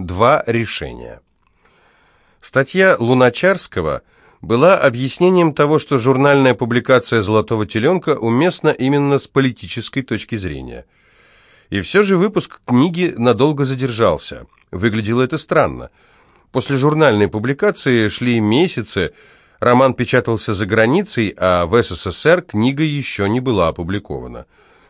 Два решения. Статья Луначарского была объяснением того, что журнальная публикация «Золотого теленка» уместна именно с политической точки зрения. И все же выпуск книги надолго задержался. Выглядело это странно. После журнальной публикации шли месяцы, роман печатался за границей, а в СССР книга еще не была опубликована.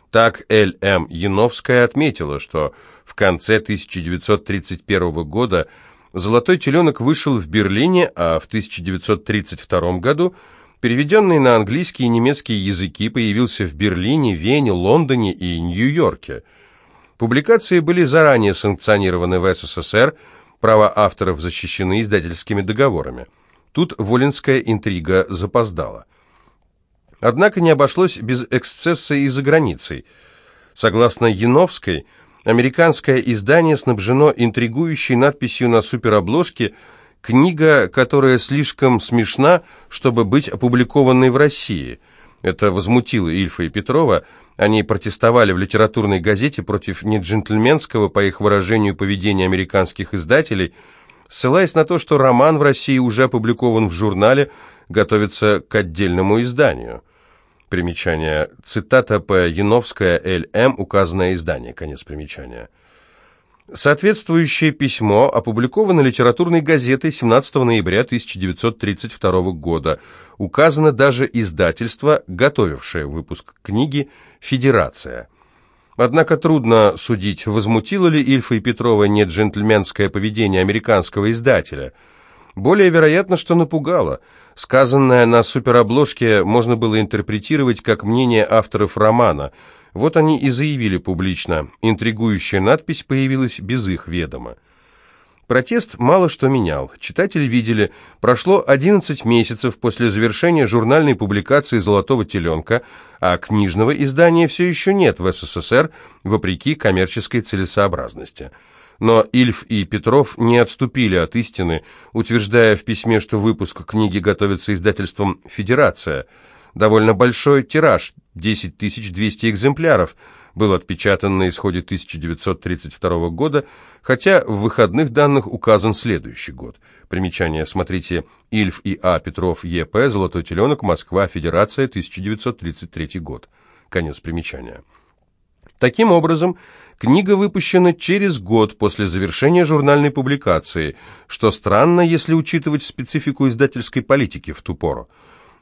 Так Л.М. Яновская отметила, что в конце 1931 года «Золотой теленок» вышел в Берлине, а в 1932 году переведенный на английский и немецкий языки появился в Берлине, Вене, Лондоне и Нью-Йорке. Публикации были заранее санкционированы в СССР, права авторов защищены издательскими договорами. Тут воинская интрига запоздала. Однако не обошлось без эксцесса и за границей. Согласно Яновской, американское издание снабжено интригующей надписью на суперобложке «Книга, которая слишком смешна, чтобы быть опубликованной в России». Это возмутило Ильфа и Петрова. Они протестовали в литературной газете против неджентльменского, по их выражению, поведения американских издателей, ссылаясь на то, что роман в России уже опубликован в журнале, готовится к отдельному изданию. Примечание. Цитата П. Яновская, Л.М. Указанное издание. Конец примечания. Соответствующее письмо опубликовано литературной газетой 17 ноября 1932 года. Указано даже издательство, готовившее выпуск книги «Федерация». Однако трудно судить, возмутило ли Ильфа и Петрова не джентльменское поведение американского издателя – более вероятно, что напугало. Сказанное на суперобложке можно было интерпретировать как мнение авторов романа. Вот они и заявили публично. Интригующая надпись появилась без их ведома. Протест мало что менял. Читатели видели, прошло 11 месяцев после завершения журнальной публикации «Золотого теленка», а книжного издания все еще нет в СССР, вопреки коммерческой целесообразности. Но Ильф и Петров не отступили от истины, утверждая в письме, что выпуск книги готовится издательством «Федерация». Довольно большой тираж, 10 200 экземпляров, был отпечатан на исходе 1932 года, хотя в выходных данных указан следующий год. Примечание, смотрите, Ильф и А. Петров, Е.П., «Золотой теленок», Москва, Федерация, 1933 год. Конец примечания. Таким образом, Книга выпущена через год после завершения журнальной публикации, что странно, если учитывать специфику издательской политики в ту пору.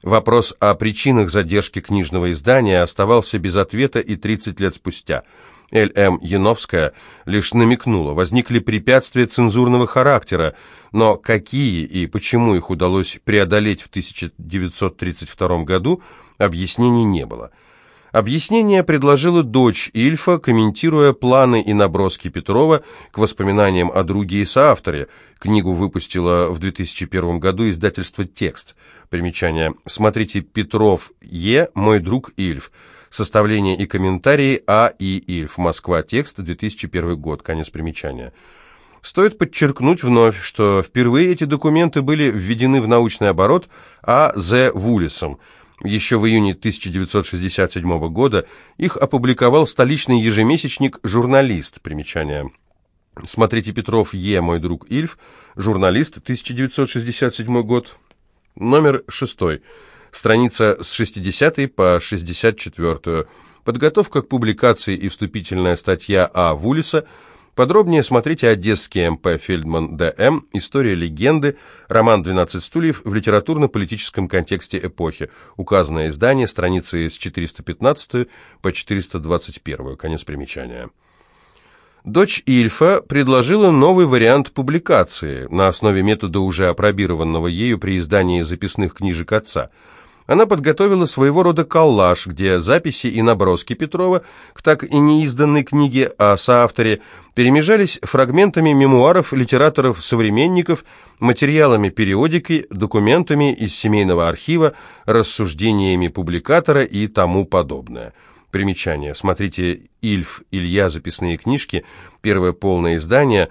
Вопрос о причинах задержки книжного издания оставался без ответа и 30 лет спустя. Л.М. Яновская лишь намекнула, возникли препятствия цензурного характера, но какие и почему их удалось преодолеть в 1932 году, объяснений не было. Объяснение предложила дочь Ильфа, комментируя планы и наброски Петрова к воспоминаниям о друге и соавторе. Книгу выпустила в 2001 году издательство «Текст». Примечание. Смотрите «Петров Е. Мой друг Ильф». Составление и комментарии А. И. Ильф. Москва. Текст. 2001 год. Конец примечания. Стоит подчеркнуть вновь, что впервые эти документы были введены в научный оборот А. З. Вулисом – еще в июне 1967 года их опубликовал столичный ежемесячник «Журналист». Примечание. Смотрите Петров Е. «Мой друг Ильф», «Журналист», 1967 год, номер 6, страница с 60 по 64. Подготовка к публикации и вступительная статья А. Вулиса – Подробнее смотрите «Одесский МП Фельдман Д.М. История легенды. Роман «12 стульев» в литературно-политическом контексте эпохи. Указанное издание, страницы с 415 по 421. Конец примечания. Дочь Ильфа предложила новый вариант публикации на основе метода, уже опробированного ею при издании записных книжек отца – она подготовила своего рода коллаж, где записи и наброски Петрова к так и неизданной книге о соавторе перемежались фрагментами мемуаров литераторов-современников, материалами периодики, документами из семейного архива, рассуждениями публикатора и тому подобное. Примечание. Смотрите «Ильф, Илья. Записные книжки», первое полное издание,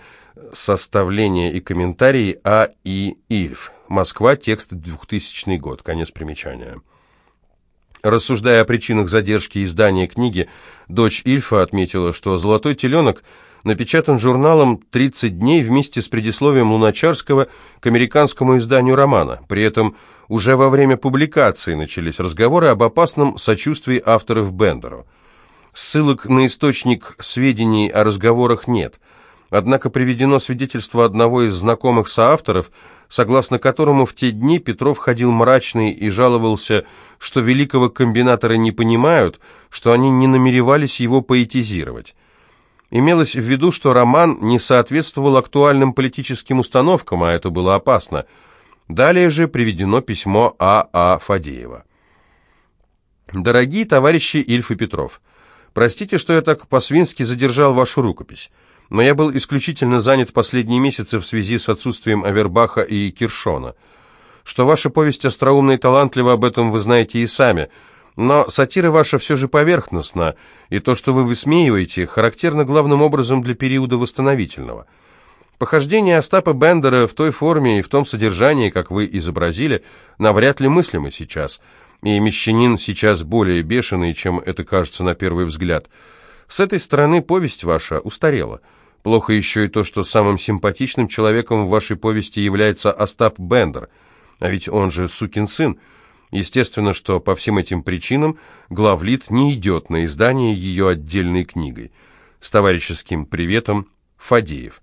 составление и комментарии А. И. Ильф. Москва, текст 2000 год, конец примечания. Рассуждая о причинах задержки издания книги, дочь Ильфа отметила, что «Золотой теленок» напечатан журналом «30 дней» вместе с предисловием Луначарского к американскому изданию романа. При этом уже во время публикации начались разговоры об опасном сочувствии авторов Бендеру. Ссылок на источник сведений о разговорах нет. Однако приведено свидетельство одного из знакомых соавторов, согласно которому в те дни Петров ходил мрачный и жаловался, что великого комбинатора не понимают, что они не намеревались его поэтизировать. Имелось в виду, что роман не соответствовал актуальным политическим установкам, а это было опасно. Далее же приведено письмо А. А. Фадеева. «Дорогие товарищи Ильф и Петров, простите, что я так по-свински задержал вашу рукопись, но я был исключительно занят последние месяцы в связи с отсутствием Авербаха и Киршона. Что ваша повесть остроумна и талантлива, об этом вы знаете и сами – но сатира ваша все же поверхностна, и то, что вы высмеиваете, характерно главным образом для периода восстановительного. Похождение Остапа Бендера в той форме и в том содержании, как вы изобразили, навряд ли мыслимо сейчас, и мещанин сейчас более бешеный, чем это кажется на первый взгляд. С этой стороны повесть ваша устарела. Плохо еще и то, что самым симпатичным человеком в вашей повести является Остап Бендер, а ведь он же сукин сын, Естественно, что по всем этим причинам главлит не идет на издание ее отдельной книгой. С товарищеским приветом, Фадеев.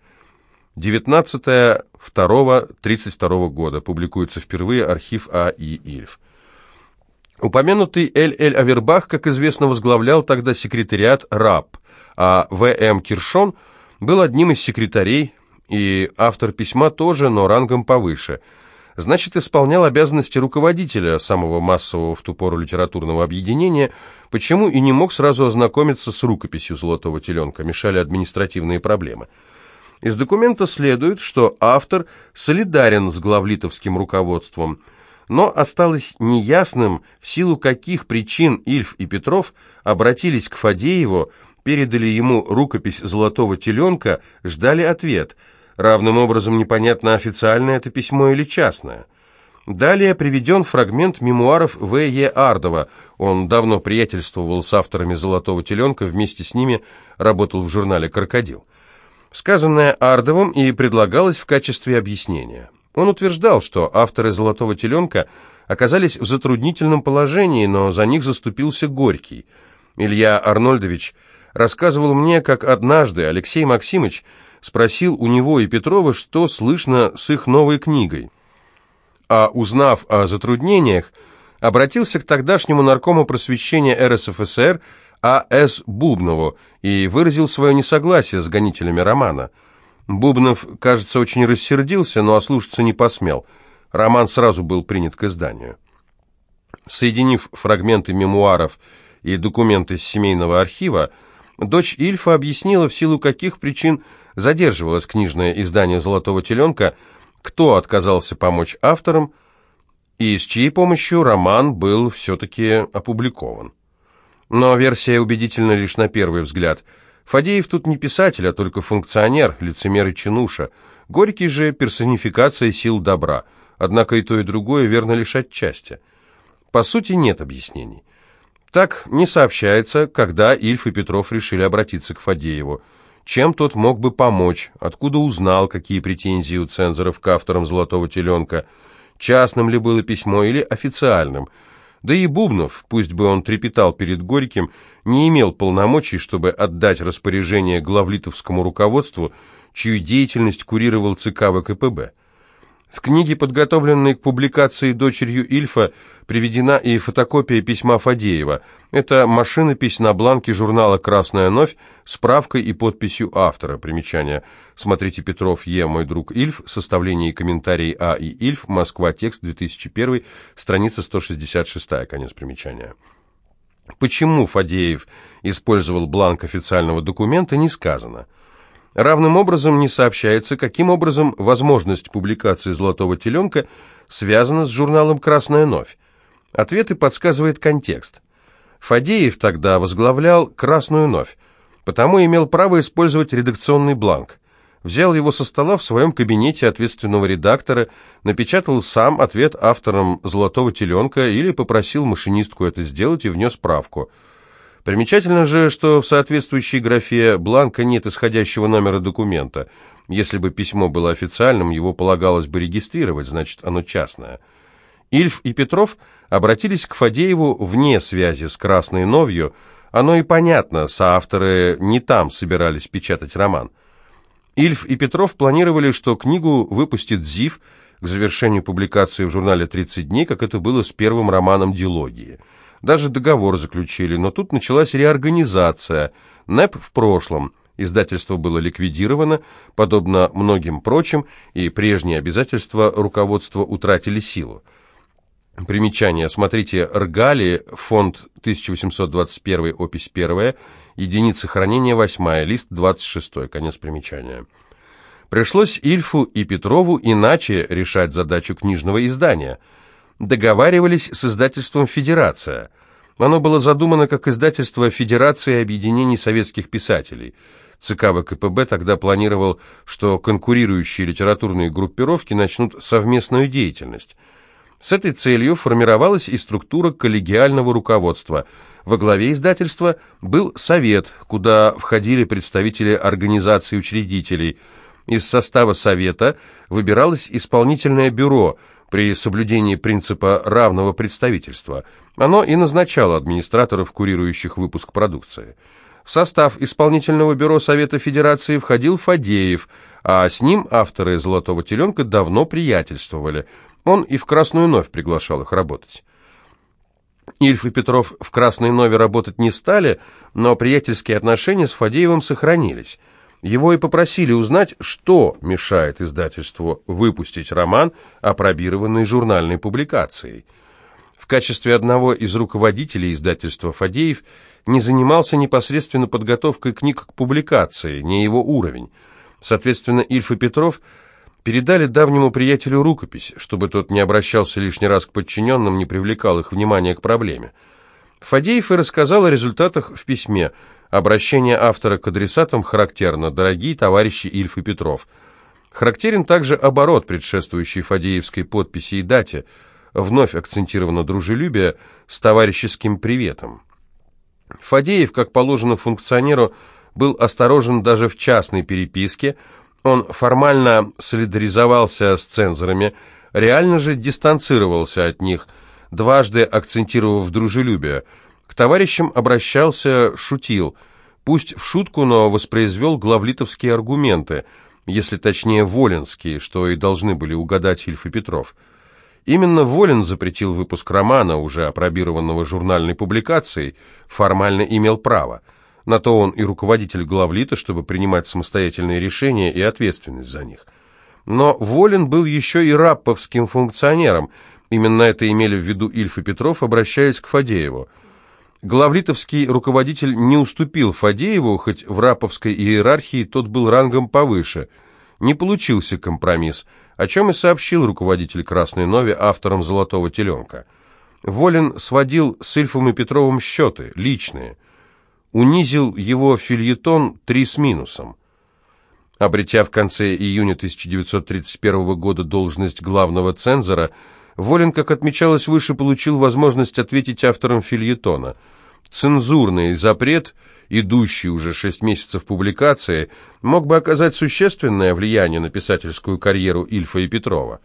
19.02.32 года. Публикуется впервые архив А. И. Ильф. Упомянутый Эль-Эль Авербах, как известно, возглавлял тогда секретариат РАП, а В.М. Киршон был одним из секретарей, и автор письма тоже, но рангом повыше – значит, исполнял обязанности руководителя самого массового в ту пору литературного объединения, почему и не мог сразу ознакомиться с рукописью «Золотого теленка», мешали административные проблемы. Из документа следует, что автор солидарен с главлитовским руководством, но осталось неясным, в силу каких причин Ильф и Петров обратились к Фадееву, передали ему рукопись «Золотого теленка», ждали ответ – Равным образом непонятно, официальное это письмо или частное. Далее приведен фрагмент мемуаров В. Е. Ардова. Он давно приятельствовал с авторами «Золотого теленка», вместе с ними работал в журнале «Крокодил». Сказанное Ардовым и предлагалось в качестве объяснения. Он утверждал, что авторы «Золотого теленка» оказались в затруднительном положении, но за них заступился Горький. Илья Арнольдович рассказывал мне, как однажды Алексей Максимович спросил у него и Петрова, что слышно с их новой книгой. А узнав о затруднениях, обратился к тогдашнему наркому просвещения РСФСР А.С. Бубнову и выразил свое несогласие с гонителями романа. Бубнов, кажется, очень рассердился, но ослушаться не посмел. Роман сразу был принят к изданию. Соединив фрагменты мемуаров и документы с семейного архива, дочь Ильфа объяснила, в силу каких причин задерживалось книжное издание «Золотого теленка», кто отказался помочь авторам и с чьей помощью роман был все-таки опубликован. Но версия убедительна лишь на первый взгляд. Фадеев тут не писатель, а только функционер, лицемер и чинуша. Горький же персонификация сил добра. Однако и то, и другое верно лишь отчасти. По сути, нет объяснений. Так не сообщается, когда Ильф и Петров решили обратиться к Фадееву. Чем тот мог бы помочь? Откуда узнал, какие претензии у цензоров к авторам «Золотого теленка»? Частным ли было письмо или официальным? Да и Бубнов, пусть бы он трепетал перед Горьким, не имел полномочий, чтобы отдать распоряжение главлитовскому руководству, чью деятельность курировал ЦК ВКПБ. В книге, подготовленной к публикации дочерью Ильфа, приведена и фотокопия письма Фадеева. Это машинопись на бланке журнала «Красная новь» с правкой и подписью автора. Примечание. Смотрите Петров Е. Мой друг Ильф. Составление и комментарий А. и Ильф. Москва. Текст 2001. Страница 166. Конец примечания. Почему Фадеев использовал бланк официального документа, не сказано. Равным образом не сообщается, каким образом возможность публикации «Золотого теленка» связана с журналом «Красная новь». Ответы подсказывает контекст. Фадеев тогда возглавлял «Красную новь», потому имел право использовать редакционный бланк. Взял его со стола в своем кабинете ответственного редактора, напечатал сам ответ авторам «Золотого теленка» или попросил машинистку это сделать и внес правку – Примечательно же, что в соответствующей графе бланка нет исходящего номера документа. Если бы письмо было официальным, его полагалось бы регистрировать, значит, оно частное. Ильф и Петров обратились к Фадееву вне связи с Красной Новью. Оно и понятно, соавторы не там собирались печатать роман. Ильф и Петров планировали, что книгу выпустит ЗИФ к завершению публикации в журнале «30 дней», как это было с первым романом «Дилогии». Даже договор заключили, но тут началась реорганизация. НЭП в прошлом. Издательство было ликвидировано, подобно многим прочим, и прежние обязательства руководства утратили силу. Примечание. Смотрите «Ргали», фонд 1821, опись 1, единица хранения 8, лист 26, конец примечания. Пришлось Ильфу и Петрову иначе решать задачу книжного издания. Договаривались с издательством «Федерация». Оно было задумано как издательство Федерации объединений советских писателей. ЦК ВКПБ тогда планировал, что конкурирующие литературные группировки начнут совместную деятельность – с этой целью формировалась и структура коллегиального руководства. Во главе издательства был совет, куда входили представители организаций учредителей. Из состава совета выбиралось исполнительное бюро при соблюдении принципа равного представительства. Оно и назначало администраторов, курирующих выпуск продукции. В состав исполнительного бюро Совета Федерации входил Фадеев, а с ним авторы «Золотого теленка» давно приятельствовали – он и в Красную Новь приглашал их работать. Ильф и Петров в Красной Нове работать не стали, но приятельские отношения с Фадеевым сохранились. Его и попросили узнать, что мешает издательству выпустить роман, опробированный журнальной публикацией. В качестве одного из руководителей издательства Фадеев не занимался непосредственно подготовкой книг к публикации, не его уровень. Соответственно, Ильф и Петров – передали давнему приятелю рукопись, чтобы тот не обращался лишний раз к подчиненным, не привлекал их внимания к проблеме. Фадеев и рассказал о результатах в письме. Обращение автора к адресатам характерно «Дорогие товарищи Ильф и Петров». Характерен также оборот, предшествующий Фадеевской подписи и дате. Вновь акцентировано дружелюбие с товарищеским приветом. Фадеев, как положено функционеру, был осторожен даже в частной переписке – он формально солидаризовался с цензорами, реально же дистанцировался от них, дважды акцентировав дружелюбие. К товарищам обращался, шутил. Пусть в шутку, но воспроизвел главлитовские аргументы, если точнее воленские, что и должны были угадать Ильф и Петров. Именно Волин запретил выпуск романа, уже опробированного журнальной публикацией, формально имел право – на то он и руководитель главлита, чтобы принимать самостоятельные решения и ответственность за них. Но Волин был еще и рапповским функционером. Именно это имели в виду Ильф и Петров, обращаясь к Фадееву. Главлитовский руководитель не уступил Фадееву, хоть в раповской иерархии тот был рангом повыше. Не получился компромисс, о чем и сообщил руководитель Красной Нови авторам «Золотого теленка». Волин сводил с Ильфом и Петровым счеты, личные – унизил его фильетон «Три с минусом». Обретя в конце июня 1931 года должность главного цензора, Волин, как отмечалось выше, получил возможность ответить авторам фильетона. Цензурный запрет, идущий уже шесть месяцев публикации, мог бы оказать существенное влияние на писательскую карьеру Ильфа и Петрова.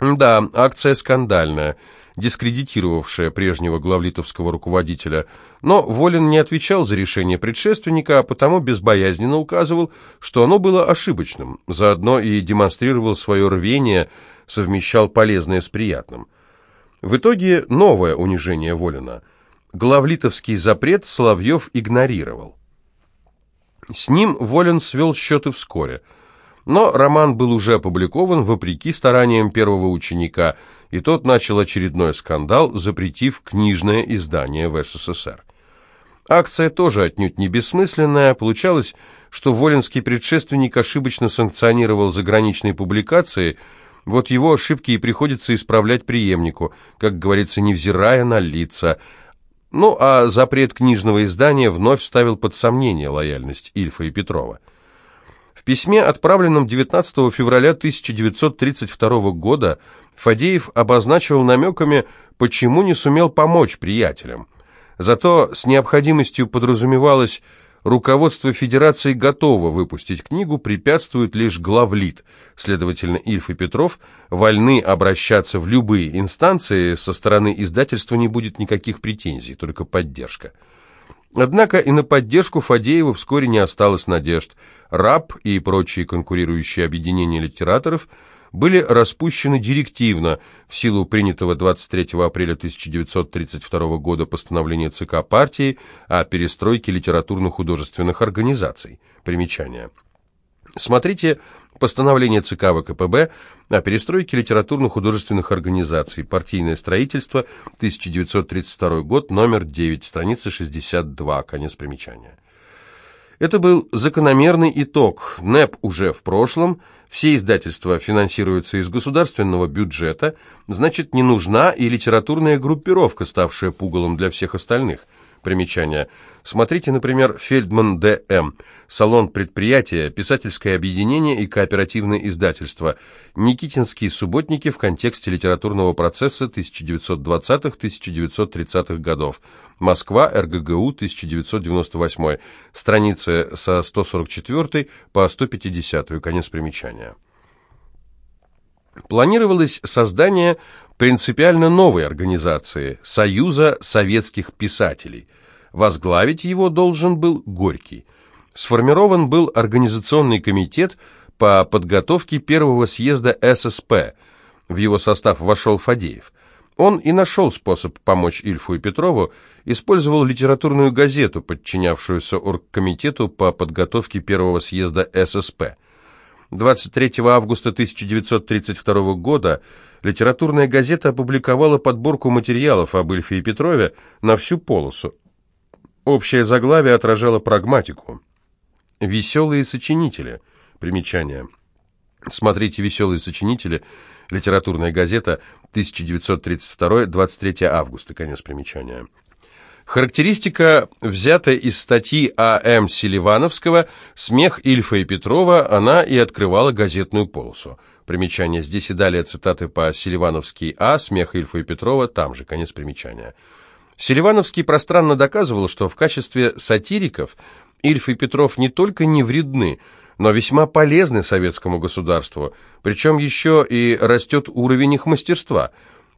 Да, акция скандальная – дискредитировавшая прежнего главлитовского руководителя, но Волин не отвечал за решение предшественника, а потому безбоязненно указывал, что оно было ошибочным, заодно и демонстрировал свое рвение, совмещал полезное с приятным. В итоге новое унижение Волина. Главлитовский запрет Соловьев игнорировал. С ним Волин свел счеты вскоре – но роман был уже опубликован вопреки стараниям первого ученика, и тот начал очередной скандал, запретив книжное издание в СССР. Акция тоже отнюдь не бессмысленная. Получалось, что Волинский предшественник ошибочно санкционировал заграничные публикации, вот его ошибки и приходится исправлять преемнику, как говорится, невзирая на лица. Ну, а запрет книжного издания вновь ставил под сомнение лояльность Ильфа и Петрова. В письме, отправленном 19 февраля 1932 года, Фадеев обозначил намеками, почему не сумел помочь приятелям. Зато с необходимостью подразумевалось руководство Федерации готово выпустить книгу, препятствует лишь главлит. Следовательно, Ильф и Петров вольны обращаться в любые инстанции, со стороны издательства не будет никаких претензий, только поддержка. Однако и на поддержку Фадеева вскоре не осталось надежд. РАП и прочие конкурирующие объединения литераторов были распущены директивно в силу принятого 23 апреля 1932 года постановления ЦК партии о перестройке литературно-художественных организаций. Примечание. Смотрите постановление ЦК ВКПБ о перестройке литературно-художественных организаций, партийное строительство, 1932 год, номер 9, страница 62, конец примечания. Это был закономерный итог. НЭП уже в прошлом, все издательства финансируются из государственного бюджета, значит, не нужна и литературная группировка, ставшая пугалом для всех остальных. Примечание – Смотрите, например, Фельдман Д.М., салон предприятия, писательское объединение и кооперативное издательство, Никитинские субботники в контексте литературного процесса 1920-1930-х годов, Москва, РГГУ, 1998, страницы со 144 по 150, конец примечания. Планировалось создание принципиально новой организации – Союза советских писателей – Возглавить его должен был Горький. Сформирован был организационный комитет по подготовке первого съезда ССП. В его состав вошел Фадеев. Он и нашел способ помочь Ильфу и Петрову, использовал литературную газету, подчинявшуюся оргкомитету по подготовке первого съезда ССП. 23 августа 1932 года литературная газета опубликовала подборку материалов об Ильфе и Петрове на всю полосу. Общее заглавие отражало прагматику. «Веселые сочинители». Примечание. Смотрите «Веселые сочинители», литературная газета, 1932, 23 августа, конец примечания. Характеристика взята из статьи А.М. Селивановского «Смех Ильфа и Петрова», она и открывала газетную полосу. Примечание. Здесь и далее цитаты по Селивановский А. «Смех Ильфа и Петрова», там же, конец примечания. Селивановский пространно доказывал, что в качестве сатириков Ильф и Петров не только не вредны, но весьма полезны советскому государству, причем еще и растет уровень их мастерства.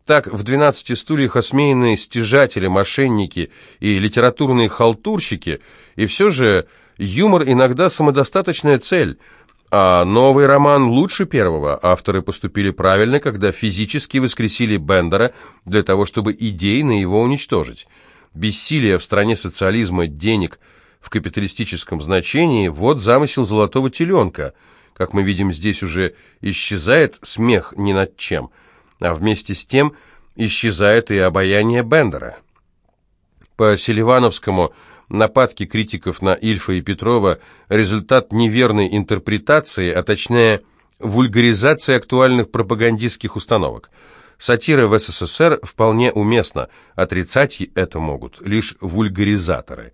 Так, в «12 стульях» осмеянные стяжатели, мошенники и литературные халтурщики, и все же юмор иногда самодостаточная цель – а новый роман лучше первого. Авторы поступили правильно, когда физически воскресили Бендера для того, чтобы идейно его уничтожить. Бессилие в стране социализма денег в капиталистическом значении – вот замысел золотого теленка. Как мы видим, здесь уже исчезает смех ни над чем, а вместе с тем исчезает и обаяние Бендера. По Селивановскому – Нападки критиков на Ильфа и Петрова – результат неверной интерпретации, а точнее вульгаризации актуальных пропагандистских установок. Сатира в СССР вполне уместна, отрицать это могут лишь вульгаризаторы.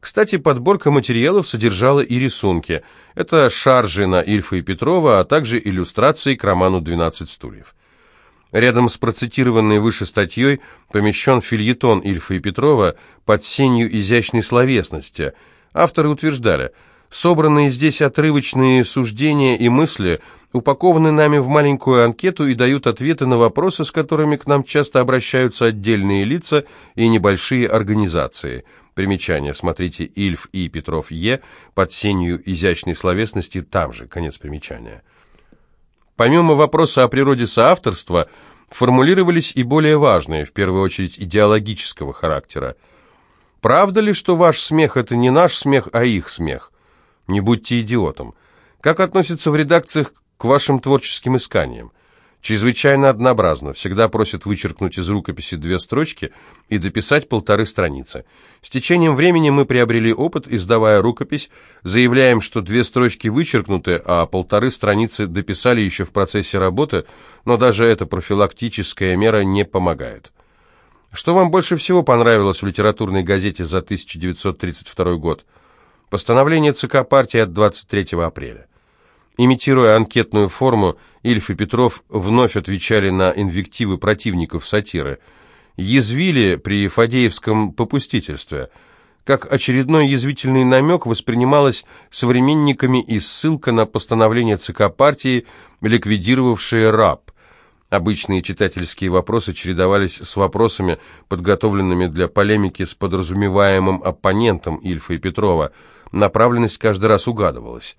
Кстати, подборка материалов содержала и рисунки. Это шаржи на Ильфа и Петрова, а также иллюстрации к роману «12 стульев». Рядом с процитированной выше статьей помещен фильетон Ильфа и Петрова под сенью изящной словесности. Авторы утверждали, собранные здесь отрывочные суждения и мысли упакованы нами в маленькую анкету и дают ответы на вопросы, с которыми к нам часто обращаются отдельные лица и небольшие организации. Примечание. Смотрите Ильф и Петров Е. под сенью изящной словесности там же. Конец примечания. Помимо вопроса о природе соавторства, формулировались и более важные, в первую очередь идеологического характера. Правда ли, что ваш смех – это не наш смех, а их смех? Не будьте идиотом. Как относится в редакциях к вашим творческим исканиям? Чрезвычайно однообразно, всегда просят вычеркнуть из рукописи две строчки и дописать полторы страницы. С течением времени мы приобрели опыт, издавая рукопись, заявляем, что две строчки вычеркнуты, а полторы страницы дописали еще в процессе работы, но даже эта профилактическая мера не помогает. Что вам больше всего понравилось в литературной газете за 1932 год? Постановление ЦК партии от 23 апреля. Имитируя анкетную форму, Ильф и Петров вновь отвечали на инвективы противников сатиры. язвили при Фадеевском попустительстве. Как очередной язвительный намек воспринималась современниками и ссылка на постановление ЦК партии, ликвидировавшее РАП. Обычные читательские вопросы чередовались с вопросами, подготовленными для полемики с подразумеваемым оппонентом Ильфа и Петрова. Направленность каждый раз угадывалась.